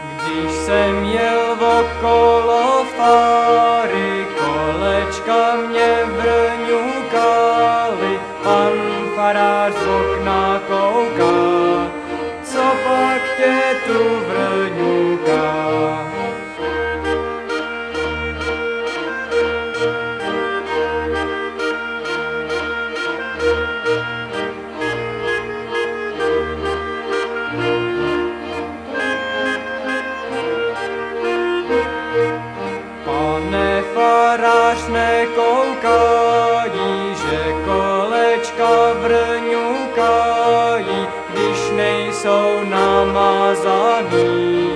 Když jsem jel okolo fary, kolečka mě vrňukali, pan farář z okna kouká, co pak tě tu vrňuká. Farář nekoukají, že kolečka vrňukají, když nejsou namazaný,